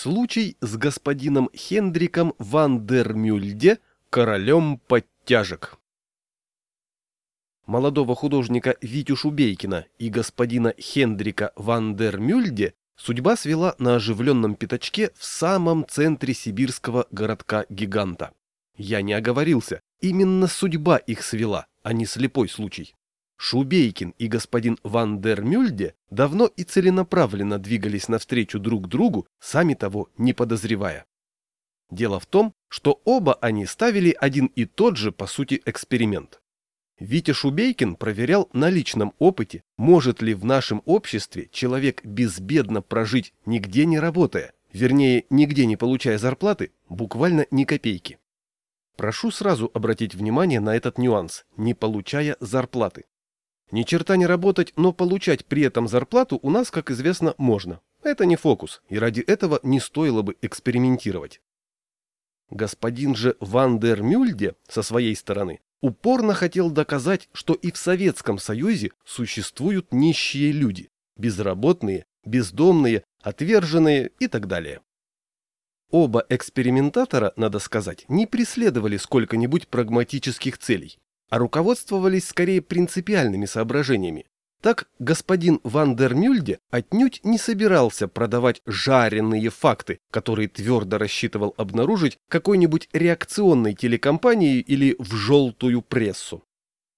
Случай с господином Хендриком ван дер Мюльде, королем подтяжек. Молодого художника Витю Шубейкина и господина Хендрика ван дер Мюльде судьба свела на оживленном пятачке в самом центре сибирского городка-гиганта. Я не оговорился, именно судьба их свела, а не слепой случай. Шубейкин и господин Ван дер Мюльде давно и целенаправленно двигались навстречу друг другу, сами того не подозревая. Дело в том, что оба они ставили один и тот же, по сути, эксперимент. Витя Шубейкин проверял на личном опыте, может ли в нашем обществе человек безбедно прожить, нигде не работая, вернее, нигде не получая зарплаты, буквально ни копейки. Прошу сразу обратить внимание на этот нюанс, не получая зарплаты. Ни черта не работать, но получать при этом зарплату у нас, как известно, можно. Это не фокус, и ради этого не стоило бы экспериментировать. Господин же Ван дер Мюльде, со своей стороны, упорно хотел доказать, что и в Советском Союзе существуют нищие люди, безработные, бездомные, отверженные и так далее. Оба экспериментатора, надо сказать, не преследовали сколько-нибудь прагматических целей а руководствовались скорее принципиальными соображениями. Так господин Ван дер Мюльде отнюдь не собирался продавать жареные факты, которые твердо рассчитывал обнаружить какой-нибудь реакционной телекомпании или в желтую прессу.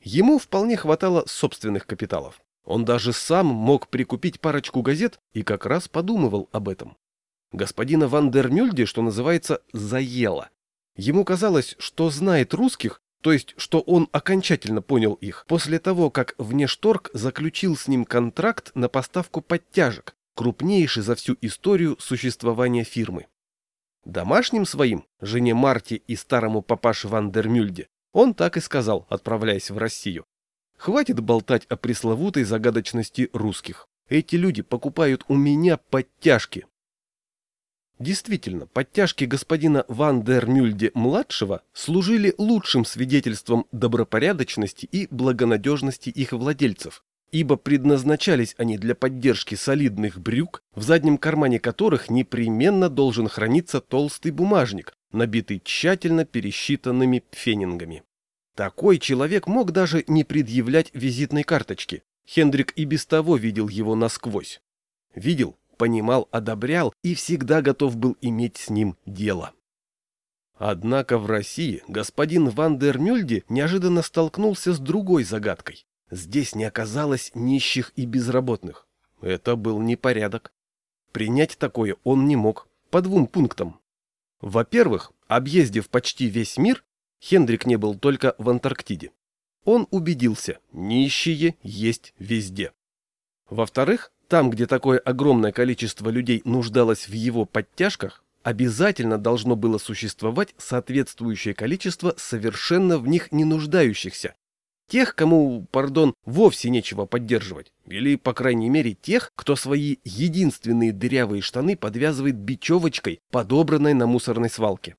Ему вполне хватало собственных капиталов. Он даже сам мог прикупить парочку газет и как раз подумывал об этом. Господина Ван дер Мюльде, что называется, заело. Ему казалось, что знает русских то есть, что он окончательно понял их после того, как Внешторг заключил с ним контракт на поставку подтяжек, крупнейший за всю историю существования фирмы. Домашним своим, жене Марте и старому папаше Ван дер Мюльде, он так и сказал, отправляясь в Россию. Хватит болтать о пресловутой загадочности русских. Эти люди покупают у меня подтяжки, Действительно, подтяжки господина Ван дер Мюльде-младшего служили лучшим свидетельством добропорядочности и благонадежности их владельцев, ибо предназначались они для поддержки солидных брюк, в заднем кармане которых непременно должен храниться толстый бумажник, набитый тщательно пересчитанными пфенингами. Такой человек мог даже не предъявлять визитной карточки. Хендрик и без того видел его насквозь. Видел, понимал, одобрял и всегда готов был иметь с ним дело. Однако в России господин Ван дер Мюльде неожиданно столкнулся с другой загадкой. Здесь не оказалось нищих и безработных. Это был непорядок. Принять такое он не мог, по двум пунктам. Во-первых, объездив почти весь мир, Хендрик не был только в Антарктиде. Он убедился, нищие есть везде. Во-вторых, там, где такое огромное количество людей нуждалось в его подтяжках, обязательно должно было существовать соответствующее количество совершенно в них не нуждающихся. Тех, кому, пардон, вовсе нечего поддерживать. Или, по крайней мере, тех, кто свои единственные дырявые штаны подвязывает бечевочкой, подобранной на мусорной свалке.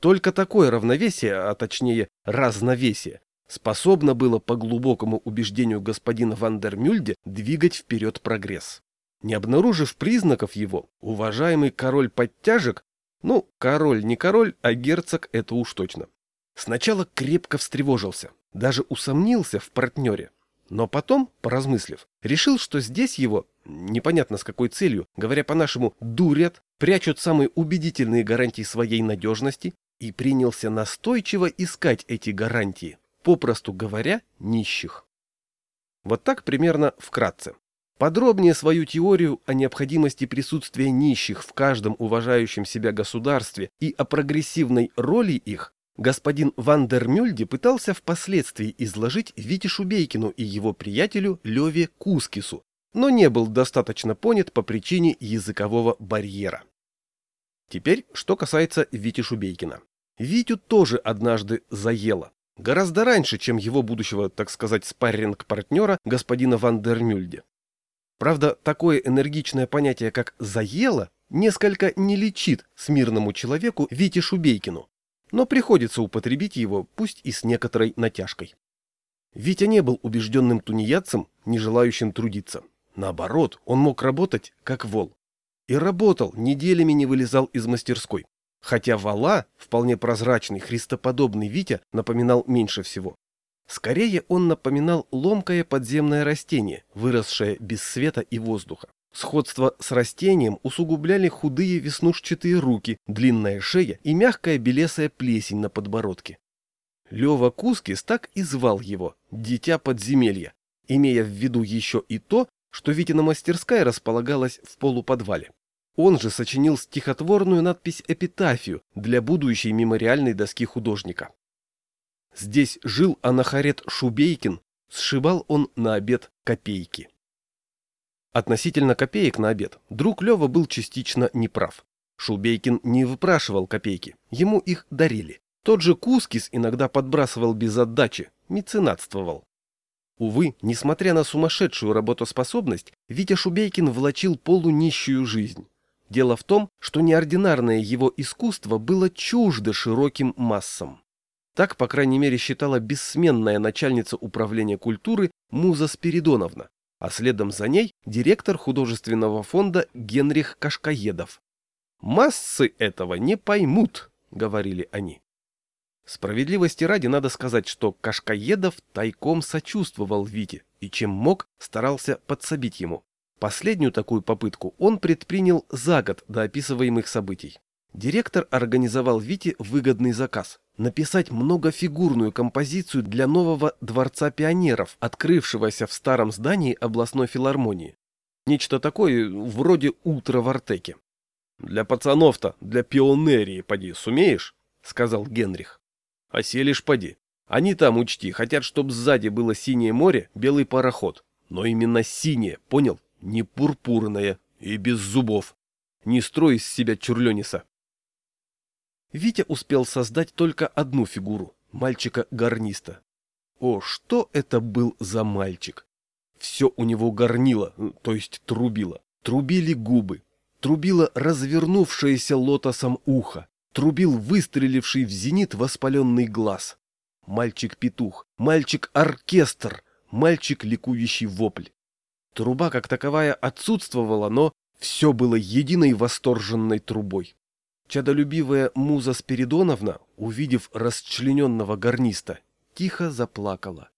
Только такое равновесие, а точнее разновесие, способно было по глубокому убеждению господина Вандермюльде двигать вперед прогресс. Не обнаружив признаков его, уважаемый король подтяжек, ну, король не король, а герцог это уж точно, сначала крепко встревожился, даже усомнился в партнере, но потом, поразмыслив, решил, что здесь его, непонятно с какой целью, говоря по-нашему, дурят, прячут самые убедительные гарантии своей надежности и принялся настойчиво искать эти гарантии попросту говоря, нищих. Вот так примерно вкратце. Подробнее свою теорию о необходимости присутствия нищих в каждом уважающем себя государстве и о прогрессивной роли их господин Ван дер Мюльде пытался впоследствии изложить Вите Шубейкину и его приятелю Леве Кускису, но не был достаточно понят по причине языкового барьера. Теперь, что касается Вити Шубейкина. Витю тоже однажды заело. Гораздо раньше, чем его будущего, так сказать, спарринг-партнера господина Ван дер Мюльде. Правда, такое энергичное понятие, как «заело», несколько не лечит смирному человеку Вите Шубейкину, но приходится употребить его, пусть и с некоторой натяжкой. Витя не был убежденным тунеядцем, не желающим трудиться. Наоборот, он мог работать как вол. И работал, неделями не вылезал из мастерской. Хотя вала, вполне прозрачный, христоподобный Витя, напоминал меньше всего. Скорее он напоминал ломкое подземное растение, выросшее без света и воздуха. Сходство с растением усугубляли худые веснушчатые руки, длинная шея и мягкая белесая плесень на подбородке. Лева Кускис так и звал его «Дитя подземелья», имея в виду еще и то, что Витина мастерская располагалась в полуподвале. Он же сочинил стихотворную надпись-эпитафию для будущей мемориальной доски художника. Здесь жил Анахарет Шубейкин, сшибал он на обед копейки. Относительно копеек на обед друг Лева был частично неправ. Шубейкин не выпрашивал копейки, ему их дарили. Тот же Кускис иногда подбрасывал без отдачи, меценатствовал. Увы, несмотря на сумасшедшую работоспособность, Витя Шубейкин влачил полунищую жизнь. Дело в том, что неординарное его искусство было чуждо широким массам. Так, по крайней мере, считала бессменная начальница управления культуры Муза Спиридоновна, а следом за ней директор художественного фонда Генрих Кашкаедов. «Массы этого не поймут», — говорили они. Справедливости ради надо сказать, что Кашкаедов тайком сочувствовал Вите и чем мог, старался подсобить ему. Последнюю такую попытку он предпринял за год до описываемых событий. Директор организовал Вите выгодный заказ – написать многофигурную композицию для нового Дворца пионеров, открывшегося в старом здании областной филармонии. Нечто такое, вроде утра в Артеке. «Для пацанов-то, для пионерии, поди, сумеешь?» — сказал Генрих. «Оселишь, поди. Они там, учти, хотят, чтобы сзади было синее море, белый пароход. Но именно синее, понял? Не пурпурное и без зубов. Не строй из себя чурлениса. Витя успел создать только одну фигуру – мальчика-гарниста. О, что это был за мальчик! Все у него горнило, то есть трубило. Трубили губы, трубило развернувшееся лотосом ухо, трубил выстреливший в зенит воспаленный глаз. Мальчик-петух, мальчик-оркестр, мальчик-ликующий вопль. Труба как таковая отсутствовала, но все было единой восторженной трубой. Чадолюбивая муза Спиридоновна, увидев расчлененного гарниста, тихо заплакала.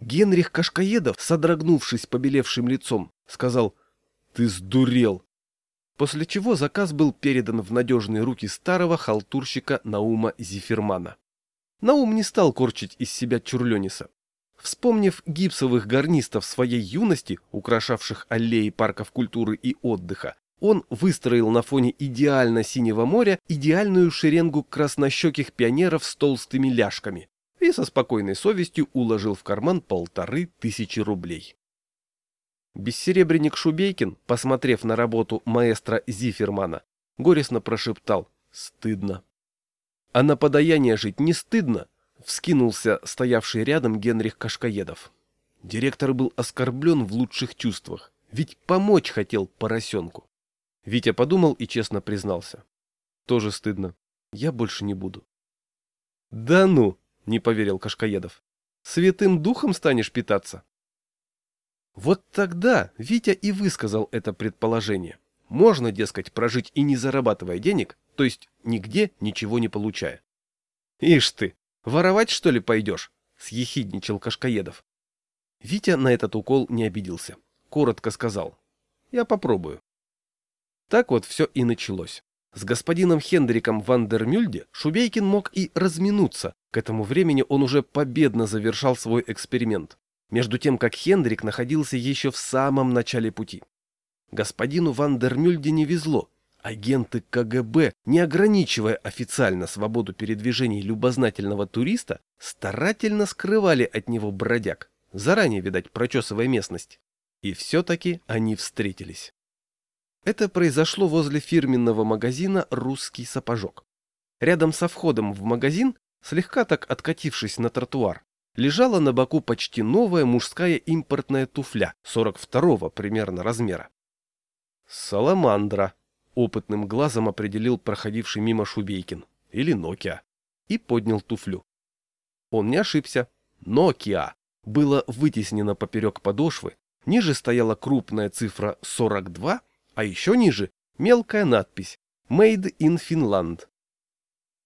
Генрих Кашкаедов, содрогнувшись побелевшим лицом, сказал «Ты сдурел!» После чего заказ был передан в надежные руки старого халтурщика Наума Зефирмана. Наум не стал корчить из себя чурлениса. Вспомнив гипсовых гарнистов своей юности, украшавших аллеи парков культуры и отдыха, он выстроил на фоне идеально синего моря идеальную шеренгу краснощеких пионеров с толстыми ляжками и со спокойной совестью уложил в карман полторы тысячи рублей. Бессеребренник Шубейкин, посмотрев на работу маэстро Зифермана, горестно прошептал «Стыдно». «А на подаяние жить не стыдно?» — вскинулся стоявший рядом Генрих Кашкаедов. Директор был оскорблен в лучших чувствах, ведь помочь хотел поросенку. Витя подумал и честно признался. Тоже стыдно. Я больше не буду. Да ну, не поверил Кашкаедов. Святым духом станешь питаться? Вот тогда Витя и высказал это предположение. Можно, дескать, прожить и не зарабатывая денег, то есть нигде ничего не получая. Ишь ты, воровать что ли пойдешь? Съехидничал Кашкаедов. Витя на этот укол не обиделся. Коротко сказал. Я попробую. Так вот все и началось. С господином Хендриком Вандермюльде Шубейкин мог и разминуться, к этому времени он уже победно завершал свой эксперимент, между тем как Хендрик находился еще в самом начале пути. Господину Вандермюльде не везло. Агенты КГБ, не ограничивая официально свободу передвижений любознательного туриста, старательно скрывали от него бродяг, заранее, видать, прочесывая местность. И все-таки они встретились. Это произошло возле фирменного магазина «Русский сапожок». Рядом со входом в магазин, слегка так откатившись на тротуар, лежала на боку почти новая мужская импортная туфля 42-го примерно размера. «Саламандра», — опытным глазом определил проходивший мимо Шубейкин, или Нокиа, и поднял туфлю. Он не ошибся. Nokia было вытеснено поперек подошвы, ниже стояла крупная цифра 42, а еще ниже мелкая надпись «Made in Finland».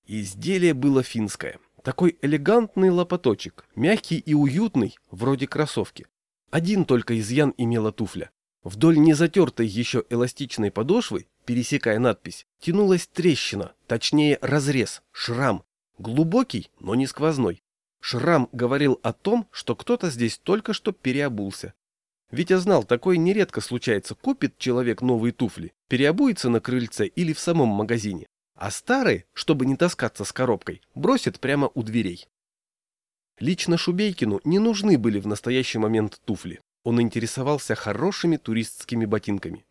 Изделие было финское. Такой элегантный лопаточек, мягкий и уютный, вроде кроссовки. Один только изъян имела туфля. Вдоль незатертой еще эластичной подошвы, пересекая надпись, тянулась трещина, точнее разрез, шрам. Глубокий, но не сквозной. Шрам говорил о том, что кто-то здесь только что переобулся. Витя знал, такое нередко случается. Купит человек новые туфли, переобуется на крыльце или в самом магазине. А старые, чтобы не таскаться с коробкой, бросит прямо у дверей. Лично Шубейкину не нужны были в настоящий момент туфли. Он интересовался хорошими туристскими ботинками.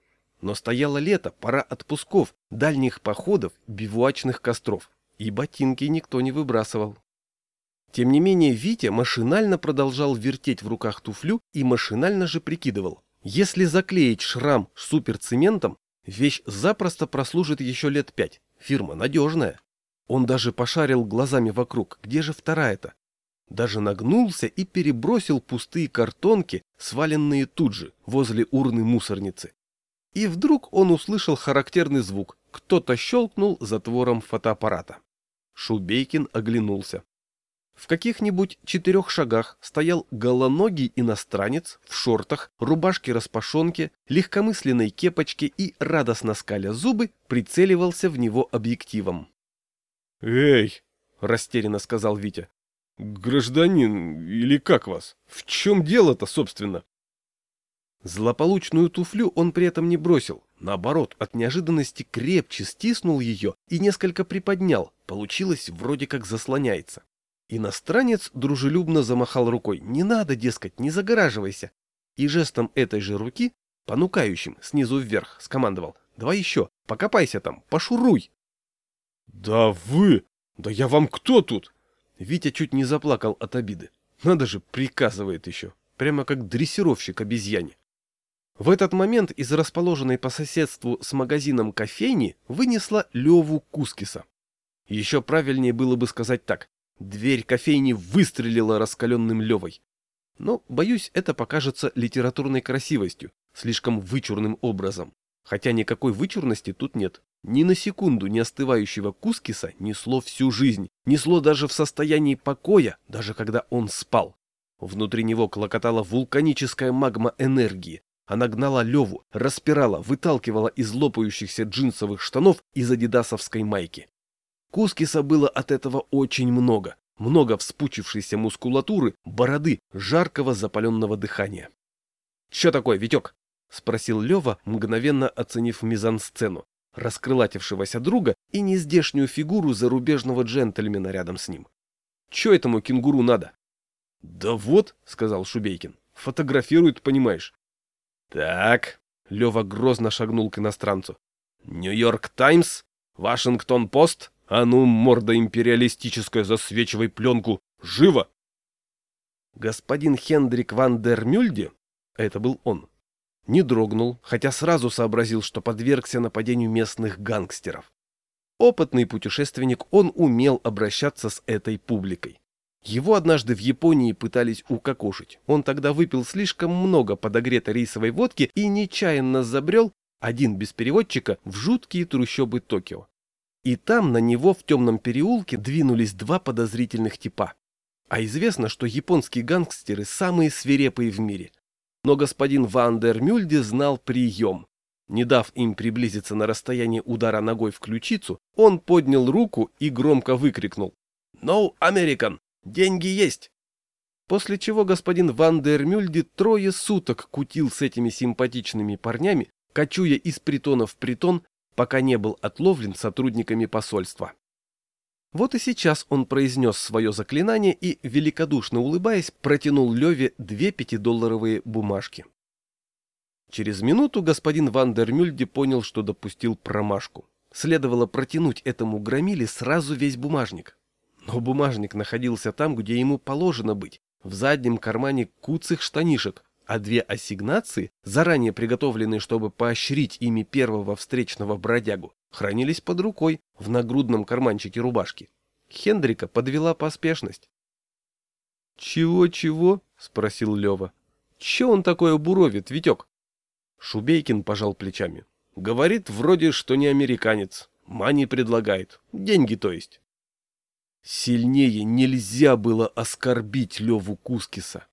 Но стояло лето, пора отпусков, дальних походов, бивуачных костров. И ботинки никто не выбрасывал. Тем не менее, Витя машинально продолжал вертеть в руках туфлю и машинально же прикидывал. Если заклеить шрам суперцементом, вещь запросто прослужит еще лет пять. Фирма надежная. Он даже пошарил глазами вокруг, где же вторая-то? Даже нагнулся и перебросил пустые картонки, сваленные тут же, возле урны мусорницы. И вдруг он услышал характерный звук. Кто-то щелкнул затвором фотоаппарата. Шубейкин оглянулся. В каких-нибудь четырех шагах стоял голоногий иностранец в шортах, рубашке-распашонке, легкомысленной кепочке и, радостно скаля зубы, прицеливался в него объективом. «Эй!» — растерянно сказал Витя. «Гражданин, или как вас? В чем дело-то, собственно?» Злополучную туфлю он при этом не бросил. Наоборот, от неожиданности крепче стиснул ее и несколько приподнял. Получилось, вроде как заслоняется. Иностранец дружелюбно замахал рукой. «Не надо, дескать, не загораживайся!» И жестом этой же руки, понукающим снизу вверх, скомандовал. «Давай еще, покопайся там, пошуруй!» «Да вы! Да я вам кто тут?» Витя чуть не заплакал от обиды. Надо же, приказывает еще. Прямо как дрессировщик обезьяне. В этот момент из расположенной по соседству с магазином кофейни вынесла Леву Кускиса. Еще правильнее было бы сказать так. Дверь кофейни выстрелила раскаленным Левой. Но, боюсь, это покажется литературной красивостью, слишком вычурным образом. Хотя никакой вычурности тут нет. Ни на секунду не остывающего Кускиса несло всю жизнь, несло даже в состоянии покоя, даже когда он спал. Внутри него клокотала вулканическая магма энергии. Она гнала Леву, распирала, выталкивала из лопающихся джинсовых штанов из адидасовской майки. Кускиса было от этого очень много. Много вспучившейся мускулатуры, бороды, жаркого запаленного дыхания. — Че такое, Витек? — спросил Лева, мгновенно оценив мизансцену, раскрылатившегося друга и нездешнюю фигуру зарубежного джентльмена рядом с ним. — Че этому кенгуру надо? — Да вот, — сказал Шубейкин, — фотографирует, понимаешь. — Так, — Лева грозно шагнул к иностранцу. — Нью-Йорк Таймс? Вашингтон-Пост? А ну, морда империалистическая, засвечивай пленку! Живо! Господин Хендрик ван дер Мюльде, это был он, не дрогнул, хотя сразу сообразил, что подвергся нападению местных гангстеров. Опытный путешественник, он умел обращаться с этой публикой. Его однажды в Японии пытались укокошить. Он тогда выпил слишком много подогретой рисовой водки и нечаянно забрел, один без переводчика, в жуткие трущобы Токио. И там на него в темном переулке двинулись два подозрительных типа. А известно, что японские гангстеры самые свирепые в мире. Но господин Ван дер Мюльде знал прием. Не дав им приблизиться на расстояние удара ногой в ключицу, он поднял руку и громко выкрикнул «No, American! Деньги есть!» После чего господин Ван дер Мюльде трое суток кутил с этими симпатичными парнями, кочуя из притона в притон пока не был отловлен сотрудниками посольства. Вот и сейчас он произнес свое заклинание и, великодушно улыбаясь, протянул Леве две пятидолларовые бумажки. Через минуту господин Ван дер Мюльде понял, что допустил промашку. Следовало протянуть этому громиле сразу весь бумажник. Но бумажник находился там, где ему положено быть, в заднем кармане куцых штанишек, а две ассигнации, заранее приготовленные, чтобы поощрить ими первого встречного бродягу, хранились под рукой в нагрудном карманчике рубашки. Хендрика подвела поспешность. «Чего-чего?» — спросил Лева. «Че он такое буровит, Витек?» Шубейкин пожал плечами. Говорит вроде, что не американец. Мани предлагает. Деньги, то есть. Сильнее нельзя было оскорбить Леву Кускиса.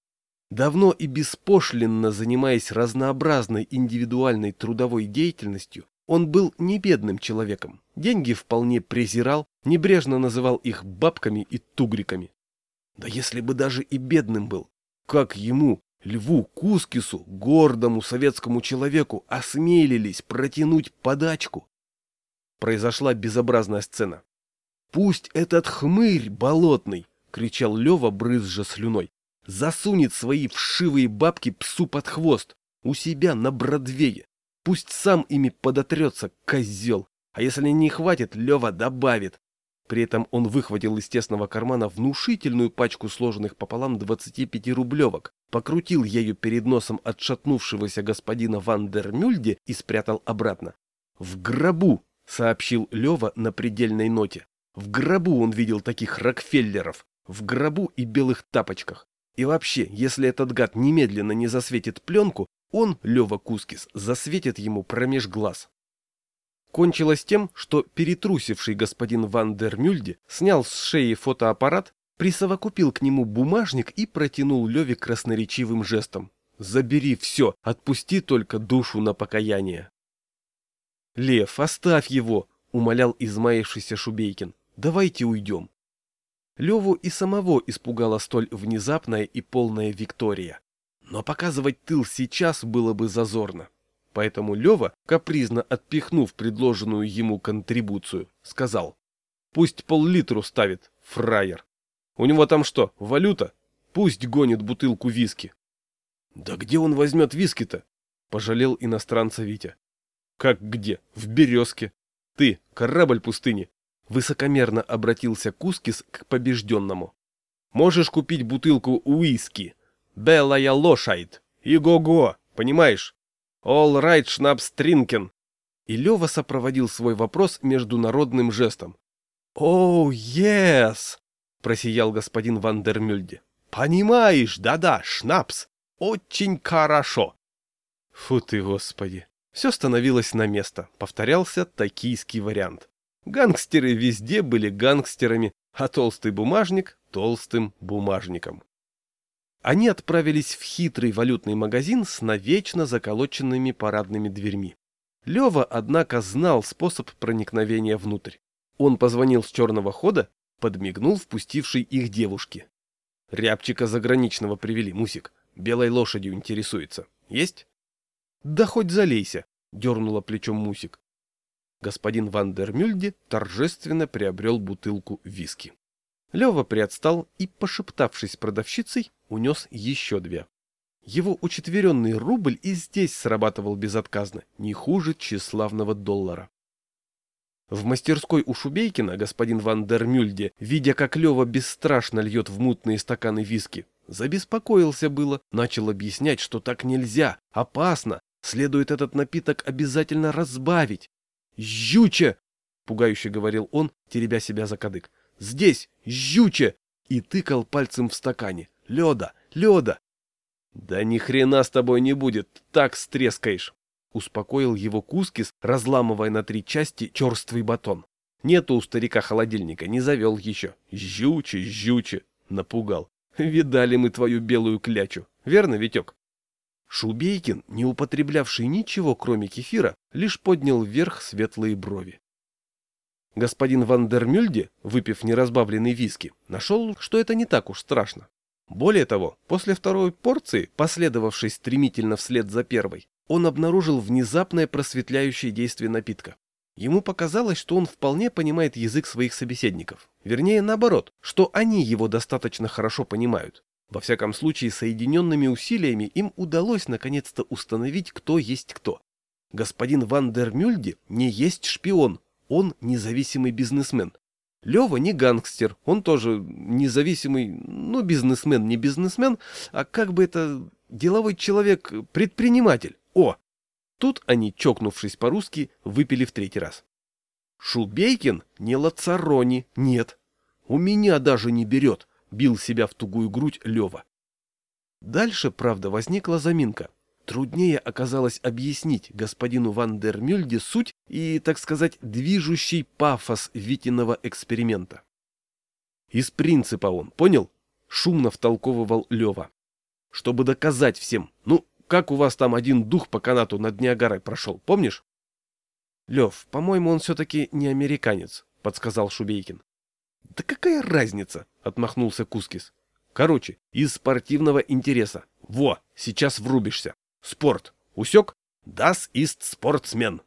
Давно и беспошлинно занимаясь разнообразной индивидуальной трудовой деятельностью, он был не бедным человеком, деньги вполне презирал, небрежно называл их бабками и тугриками. Да если бы даже и бедным был, как ему, Льву Кускису, гордому советскому человеку, осмелились протянуть подачку? Произошла безобразная сцена. «Пусть этот хмырь болотный!» — кричал Лева, брызжа слюной. «Засунет свои вшивые бабки псу под хвост, у себя на Бродвее. Пусть сам ими подотрется, козел. А если не хватит, Лева добавит. При этом он выхватил из тесного кармана внушительную пачку сложенных пополам 25-рублевок, покрутил ею перед носом отшатнувшегося господина Вандермюльде и спрятал обратно. «В гробу!» — сообщил Лева на предельной ноте. В гробу он видел таких Рокфеллеров, в гробу и белых тапочках. И вообще, если этот гад немедленно не засветит пленку, он, Лева Кускис, засветит ему промеж глаз. Кончилось тем, что перетрусивший господин Ван дер Мюльде снял с шеи фотоаппарат, присовокупил к нему бумажник и протянул Леве красноречивым жестом. «Забери все, отпусти только душу на покаяние». «Лев, оставь его!» — умолял измаившийся Шубейкин. Давайте уйдем. Леву и самого испугала столь внезапная и полная Виктория. Но показывать тыл сейчас было бы зазорно. Поэтому Лева, капризно отпихнув предложенную ему контрибуцию, сказал, «Пусть пол-литру ставит, фраер. У него там что, валюта? Пусть гонит бутылку виски». «Да где он возьмет виски-то?» — пожалел иностранца Витя. «Как где? В березке. Ты, корабль пустыни, Высокомерно обратился Кускис к побежденному. «Можешь купить бутылку уиски. Белая лошадь. И-го-го, понимаешь? All right, шнапс тринкен». И Лева сопроводил свой вопрос международным жестом. «Оу, oh, yes!» — просиял господин Вандермюльде. «Понимаешь, да-да, шнапс. Очень хорошо». Фу ты, господи. Все становилось на место. Повторялся токийский вариант. Гангстеры везде были гангстерами, а толстый бумажник – толстым бумажником. Они отправились в хитрый валютный магазин с навечно заколоченными парадными дверьми. Лева, однако, знал способ проникновения внутрь. Он позвонил с черного хода, подмигнул впустившей их девушке. Рябчика заграничного привели, Мусик. Белой лошадью интересуется. Есть? Да хоть залейся, дернула плечом Мусик господин Вандермюльде торжественно приобрел бутылку виски. Лева приотстал и, пошептавшись с продавщицей, унес еще две. Его учетверенный рубль и здесь срабатывал безотказно, не хуже тщеславного доллара. В мастерской у Шубейкина господин Вандермюльде, видя, как Лева бесстрашно льет в мутные стаканы виски, забеспокоился было, начал объяснять, что так нельзя, опасно, следует этот напиток обязательно разбавить, «Жюче!» — пугающе говорил он, теребя себя за кадык. «Здесь! Жюче!» И тыкал пальцем в стакане. «Леда! Леда!» «Да ни хрена с тобой не будет, так стрескаешь!» Успокоил его Кускис, разламывая на три части черствый батон. Нету у старика холодильника, не завел еще. Жюче, жюче, напугал. Видали мы твою белую клячу, верно, Витек? Шубейкин, не употреблявший ничего, кроме кефира, лишь поднял вверх светлые брови. Господин Вандермюльде, выпив неразбавленный виски, нашел, что это не так уж страшно. Более того, после второй порции, последовавшей стремительно вслед за первой, он обнаружил внезапное просветляющее действие напитка. Ему показалось, что он вполне понимает язык своих собеседников. Вернее, наоборот, что они его достаточно хорошо понимают. Во всяком случае, соединенными усилиями им удалось наконец-то установить, кто есть кто. Господин Ван дер Мюльде не есть шпион, он независимый бизнесмен. Лева не гангстер, он тоже независимый, ну, бизнесмен, не бизнесмен, а как бы это, деловой человек, предприниматель. О! Тут они, чокнувшись по-русски, выпили в третий раз. Шубейкин не Лацарони, нет. У меня даже не берет бил себя в тугую грудь Лева. Дальше, правда, возникла заминка. труднее оказалось объяснить господину Ван дер Мюльде суть и, так сказать, движущий пафос Витиного эксперимента. Из принципа он, понял? Шумно втолковывал Лева. Чтобы доказать всем, ну, как у вас там один дух по канату над Ниагарой прошел, помнишь? Лев, по-моему, он все-таки не американец, подсказал Шубейкин. Да какая разница, отмахнулся Кускис. Короче, из спортивного интереса. Во, сейчас врубишься. Спорт. Усек? Das ist спортсмен.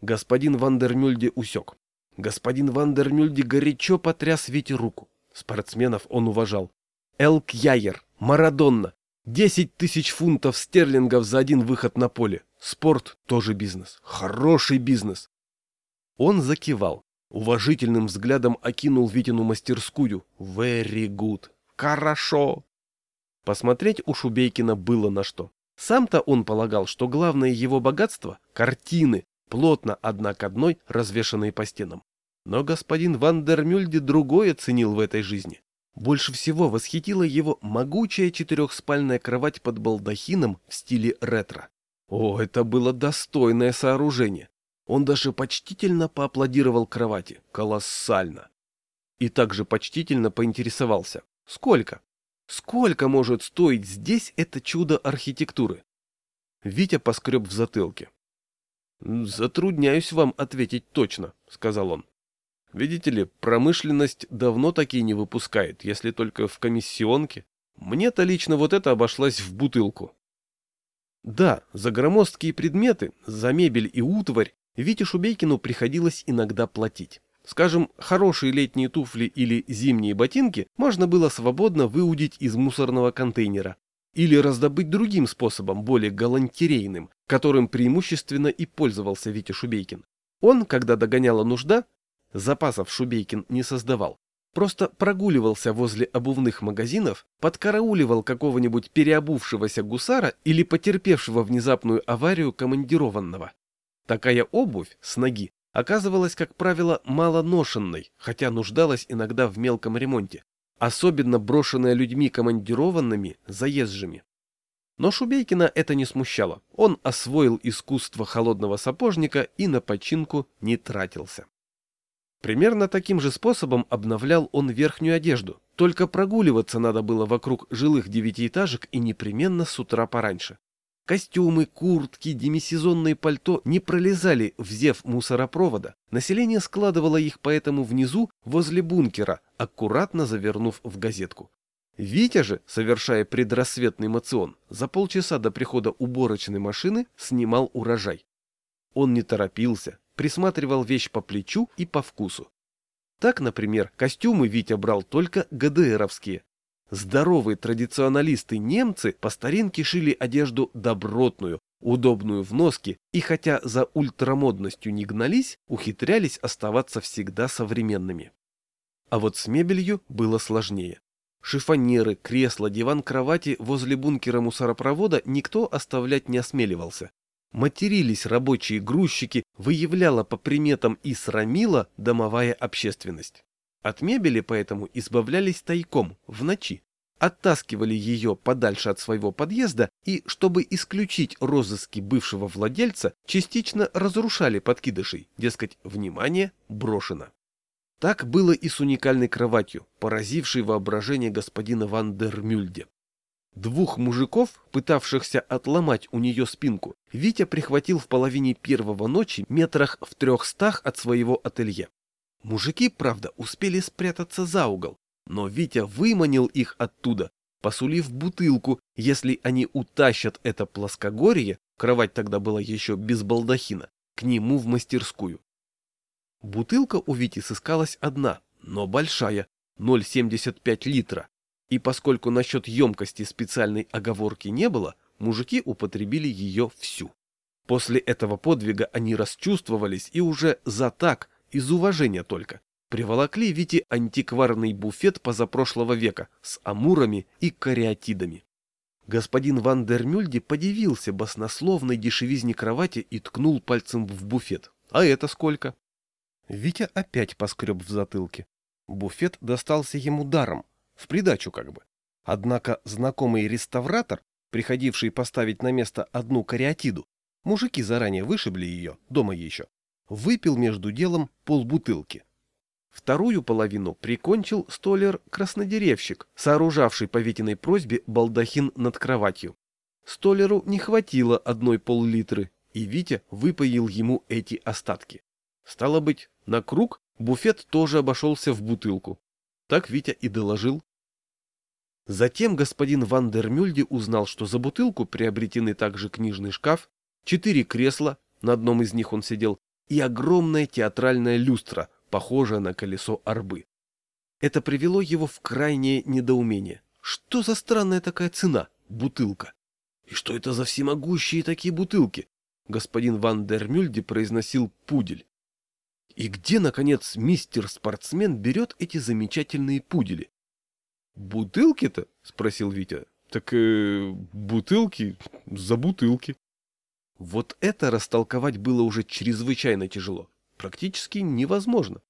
Господин Вандермюльде усек. Господин Вандермюльде горячо потряс Вите руку. Спортсменов он уважал. Элк Яйер, Марадонна. Десять тысяч фунтов стерлингов за один выход на поле. Спорт тоже бизнес. Хороший бизнес. Он закивал. Уважительным взглядом окинул Витину мастерскую. Very good. Хорошо. Посмотреть у Шубейкина было на что. Сам-то он полагал, что главное его богатство – картины, плотно одна к одной, развешанные по стенам. Но господин Ван дер Мюльде другое ценил в этой жизни. Больше всего восхитила его могучая четырехспальная кровать под балдахином в стиле ретро. О, это было достойное сооружение. Он даже почтительно поаплодировал кровати. Колоссально. И также почтительно поинтересовался. Сколько? Сколько может стоить здесь это чудо архитектуры? Витя поскреб в затылке. «Затрудняюсь вам ответить точно», — сказал он. «Видите ли, промышленность давно такие не выпускает, если только в комиссионке. Мне-то лично вот это обошлась в бутылку». Да, за громоздкие предметы, за мебель и утварь Вите Шубейкину приходилось иногда платить. Скажем, хорошие летние туфли или зимние ботинки можно было свободно выудить из мусорного контейнера или раздобыть другим способом, более галантерейным, которым преимущественно и пользовался Витя Шубейкин. Он, когда догоняла нужда, запасов Шубейкин не создавал, просто прогуливался возле обувных магазинов, подкарауливал какого-нибудь переобувшегося гусара или потерпевшего внезапную аварию командированного. Такая обувь с ноги оказывалась, как правило, малоношенной, хотя нуждалась иногда в мелком ремонте, особенно брошенная людьми командированными, заезжими. Но Шубейкина это не смущало. Он освоил искусство холодного сапожника и на починку не тратился. Примерно таким же способом обновлял он верхнюю одежду, только прогуливаться надо было вокруг жилых девятиэтажек и непременно с утра пораньше. Костюмы, куртки, демисезонные пальто не пролезали в зев мусоропровода. Население складывало их поэтому внизу, возле бункера, аккуратно завернув в газетку. Витя же, совершая предрассветный мацион, за полчаса до прихода уборочной машины снимал урожай. Он не торопился, присматривал вещь по плечу и по вкусу. Так, например, костюмы Витя брал только ГДРовские, Здоровые традиционалисты-немцы по старинке шили одежду добротную, удобную в носке, и хотя за ультрамодностью не гнались, ухитрялись оставаться всегда современными. А вот с мебелью было сложнее. Шифонеры, кресла, диван, кровати возле бункера мусоропровода никто оставлять не осмеливался. Матерились рабочие грузчики, выявляла по приметам и срамила домовая общественность. От мебели поэтому избавлялись тайком, в ночи. Оттаскивали ее подальше от своего подъезда и, чтобы исключить розыски бывшего владельца, частично разрушали подкидышей, дескать, внимание, брошено. Так было и с уникальной кроватью, поразившей воображение господина Ван дер Мюльде. Двух мужиков, пытавшихся отломать у нее спинку, Витя прихватил в половине первого ночи метрах в трехстах от своего ателье. Мужики, правда, успели спрятаться за угол, но Витя выманил их оттуда, посулив бутылку, если они утащат это плоскогорье, кровать тогда была еще без балдахина, к нему в мастерскую. Бутылка у Вити сыскалась одна, но большая, 0,75 литра, и поскольку насчет емкости специальной оговорки не было, мужики употребили ее всю. После этого подвига они расчувствовались и уже за так из уважения только, приволокли Вите антикварный буфет позапрошлого века с амурами и кариатидами. Господин Ван дер Мюльде подивился баснословной дешевизне кровати и ткнул пальцем в буфет. А это сколько? Витя опять поскреб в затылке. Буфет достался ему даром, в придачу как бы. Однако знакомый реставратор приходивший поставить на место одну кариатиду, мужики заранее вышибли ее, дома еще, выпил между делом полбутылки. Вторую половину прикончил столер-краснодеревщик, сооружавший по Витиной просьбе балдахин над кроватью. Столеру не хватило одной пол-литры, и Витя выпоил ему эти остатки. Стало быть, на круг буфет тоже обошелся в бутылку. Так Витя и доложил. Затем господин Вандермюльде узнал, что за бутылку приобретены также книжный шкаф, четыре кресла, на одном из них он сидел, и огромная театральная люстра, похожая на колесо арбы. Это привело его в крайнее недоумение. Что за странная такая цена? Бутылка. И что это за всемогущие такие бутылки? Господин Ван дер Мюльде произносил пудель. И где, наконец, мистер-спортсмен берет эти замечательные пудели? «Бутылки-то?» — спросил Витя. «Так э, бутылки за бутылки». Вот это растолковать было уже чрезвычайно тяжело. Практически невозможно.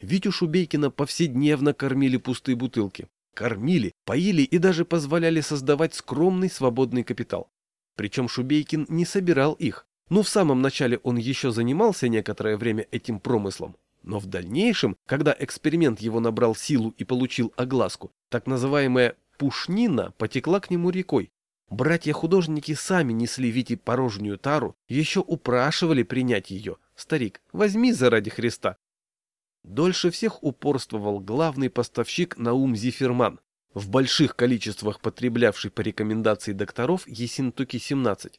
Витю Шубейкина повседневно кормили пустые бутылки. Кормили, поили и даже позволяли создавать скромный свободный капитал. Причем Шубейкин не собирал их. Ну, в самом начале он еще занимался некоторое время этим промыслом. Но в дальнейшем, когда эксперимент его набрал силу и получил огласку, так называемая «пушнина» потекла к нему рекой. Братья-художники сами несли Вите порожнюю тару, еще упрашивали принять ее. «Старик, возьми заради Христа». Дольше всех упорствовал главный поставщик Наум Зиферман, в больших количествах потреблявший по рекомендации докторов Есинтуки-17.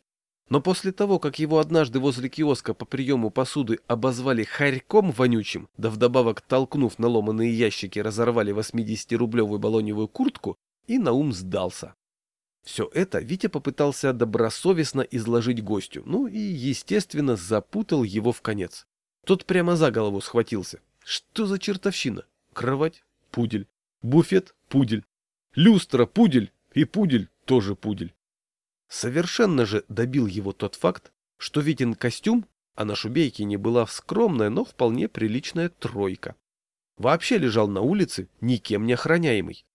Но после того, как его однажды возле киоска по приему посуды обозвали хорьком вонючим, да вдобавок толкнув на ломаные ящики разорвали 80-рублевую балоневую куртку, и Наум сдался. Все это Витя попытался добросовестно изложить гостю, ну и, естественно, запутал его в конец. Тот прямо за голову схватился. Что за чертовщина? Кровать? Пудель. Буфет? Пудель. Люстра? Пудель. И пудель тоже пудель. Совершенно же добил его тот факт, что Витин костюм, а на Шубейкине была скромная, но вполне приличная тройка. Вообще лежал на улице, никем не охраняемый.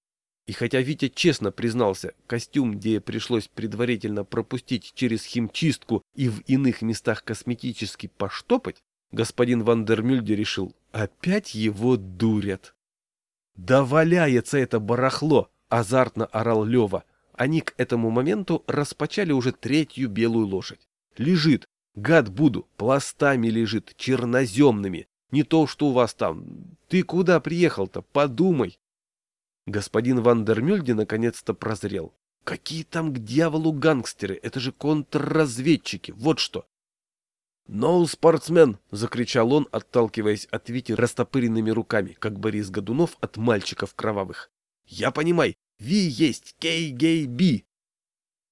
И хотя Витя честно признался, костюм, где пришлось предварительно пропустить через химчистку и в иных местах косметически поштопать, господин Вандермюльде решил, опять его дурят. «Да валяется это барахло!» — азартно орал Лева — они к этому моменту распачали уже третью белую лошадь. Лежит, гад буду, пластами лежит, черноземными. Не то, что у вас там. Ты куда приехал-то? Подумай. Господин Вандермюльде наконец-то прозрел. Какие там к дьяволу гангстеры? Это же контрразведчики. Вот что. «Ноу, спортсмен!» — закричал он, отталкиваясь от Вити растопыренными руками, как Борис Годунов от мальчиков кровавых. «Я понимай, Ви есть кей-гей-би.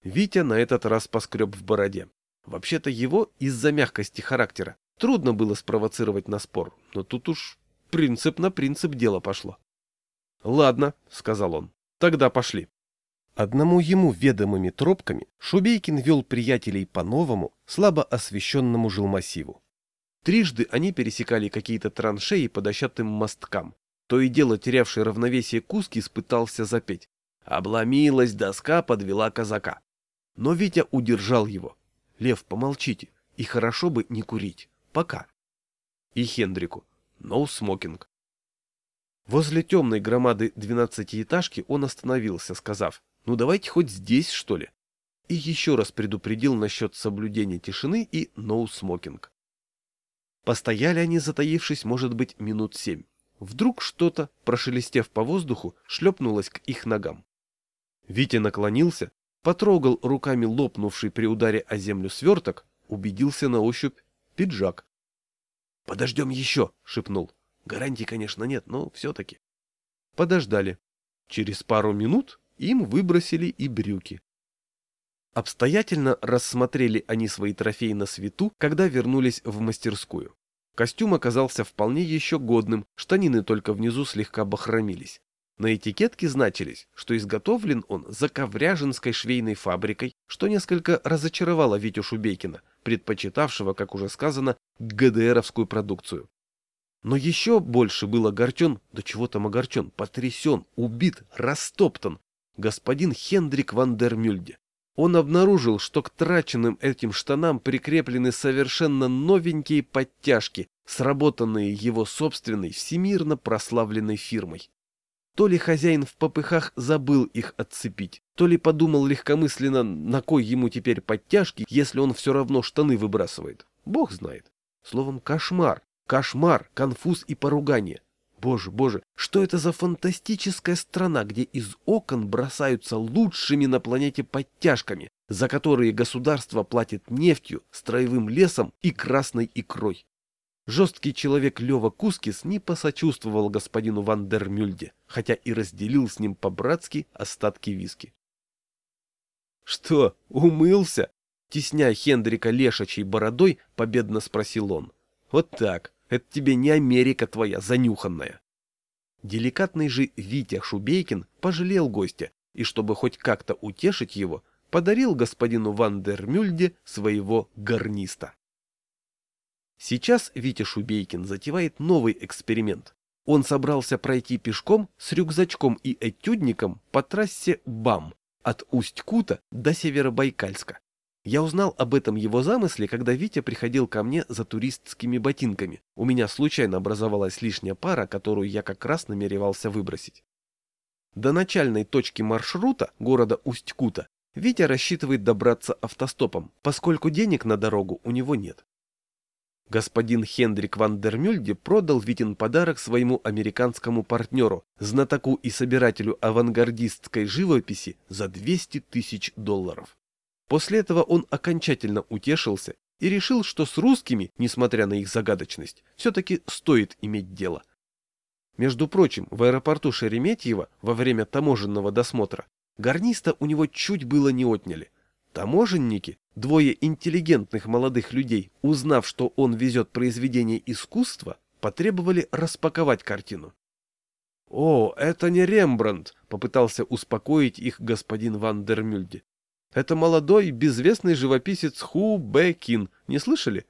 Витя на этот раз поскреб в бороде. Вообще-то его из-за мягкости характера трудно было спровоцировать на спор, но тут уж принцип на принцип дело пошло. «Ладно», — сказал он, — «тогда пошли». Одному ему ведомыми тропками Шубейкин вел приятелей по новому, слабо освещенному жилмассиву. Трижды они пересекали какие-то траншеи по дощатым мосткам. То и дело терявший равновесие Куски пытался запеть. Обломилась доска, подвела казака. Но Витя удержал его. Лев, помолчите, и хорошо бы не курить. Пока. И Хендрику. No smoking. Возле темной громады двенадцатиэтажки он остановился, сказав, ну давайте хоть здесь, что ли. И еще раз предупредил насчет соблюдения тишины и smoking. Постояли они, затаившись, может быть, минут семь. Вдруг что-то, прошелестев по воздуху, шлепнулось к их ногам. Витя наклонился, потрогал руками лопнувший при ударе о землю сверток, убедился на ощупь пиджак. — Подождем еще, — шепнул. Гарантий, конечно, нет, но все-таки. Подождали. Через пару минут им выбросили и брюки. Обстоятельно рассмотрели они свои трофеи на свету, когда вернулись в мастерскую. Костюм оказался вполне еще годным, штанины только внизу слегка бахромились. На этикетке значились, что изготовлен он заковряженской швейной фабрикой, что несколько разочаровало Витю Шубейкина, предпочитавшего, как уже сказано, ГДРовскую продукцию. Но еще больше был огорчен, да чего там огорчен, потрясен, убит, растоптан господин Хендрик Вандермюльде. он обнаружил, что к траченным этим штанам прикреплены совершенно новенькие подтяжки, сработанные его собственной всемирно прославленной фирмой. То ли хозяин в попыхах забыл их отцепить, то ли подумал легкомысленно, на кой ему теперь подтяжки, если он все равно штаны выбрасывает. Бог знает. Словом, кошмар, кошмар, конфуз и поругание. Боже, боже, что это за фантастическая страна, где из окон бросаются лучшими на планете подтяжками, за которые государство платит нефтью, строевым лесом и красной икрой. Жесткий человек Лева Кускис не посочувствовал господину Вандермюльде, хотя и разделил с ним по-братски остатки виски. — Что, умылся? — тесняя Хендрика лешачей бородой, победно спросил он. — Вот так. Это тебе не Америка твоя занюханная. Деликатный же Витя Шубейкин пожалел гостя и, чтобы хоть как-то утешить его, подарил господину Вандермюльде своего гарниста. Сейчас Витя Шубейкин затевает новый эксперимент. Он собрался пройти пешком с рюкзачком и этюдником по трассе БАМ от Усть-Кута до Северобайкальска. Я узнал об этом его замысле, когда Витя приходил ко мне за туристскими ботинками. У меня случайно образовалась лишняя пара, которую я как раз намеревался выбросить. До начальной точки маршрута, города Усть-Кута, Витя рассчитывает добраться автостопом, поскольку денег на дорогу у него нет. Господин Хендрик ван дер Мюльде продал Витин подарок своему американскому партнеру, знатоку и собирателю авангардистской живописи за 200 тысяч долларов. После этого он окончательно утешился и решил, что с русскими, несмотря на их загадочность, все-таки стоит иметь дело. Между прочим, в аэропорту Шереметьево во время таможенного досмотра гарниста у него чуть было не отняли. Таможенники, двое интеллигентных молодых людей, узнав, что он везет произведение искусства, потребовали распаковать картину. «О, это не Рембрандт!» — попытался успокоить их господин Ван дер Мюльде. Это молодой, безвестный живописец Ху Бэ Кин. Не слышали?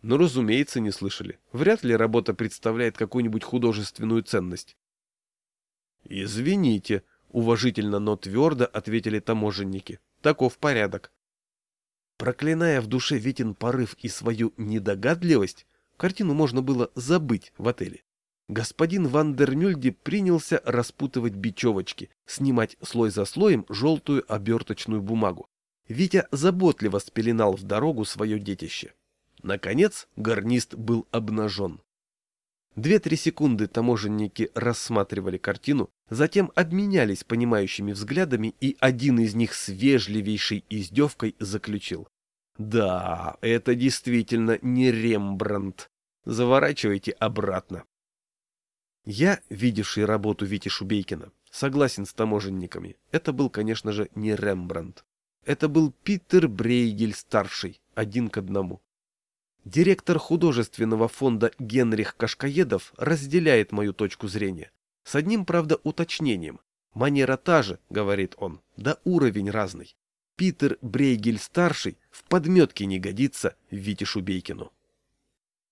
Ну, разумеется, не слышали. Вряд ли работа представляет какую-нибудь художественную ценность. Извините, уважительно, но твердо ответили таможенники. Таков порядок. Проклиная в душе Витин порыв и свою недогадливость, картину можно было забыть в отеле. Господин Вандермюльде принялся распутывать бечевочки, снимать слой за слоем желтую оберточную бумагу. Витя заботливо спеленал в дорогу свое детище. Наконец гарнист был обнажен. Две-три секунды таможенники рассматривали картину, затем обменялись понимающими взглядами, и один из них с вежливейшей издевкой заключил. «Да, это действительно не Рембрандт. Заворачивайте обратно». Я, видевший работу Вити Шубейкина, согласен с таможенниками. Это был, конечно же, не Рембрандт. Это был Питер Брейгель-старший, один к одному. Директор художественного фонда Генрих Кашкаедов разделяет мою точку зрения. С одним, правда, уточнением. Манера та же, говорит он, да уровень разный. Питер Брейгель-старший в подметке не годится Вите Шубейкину.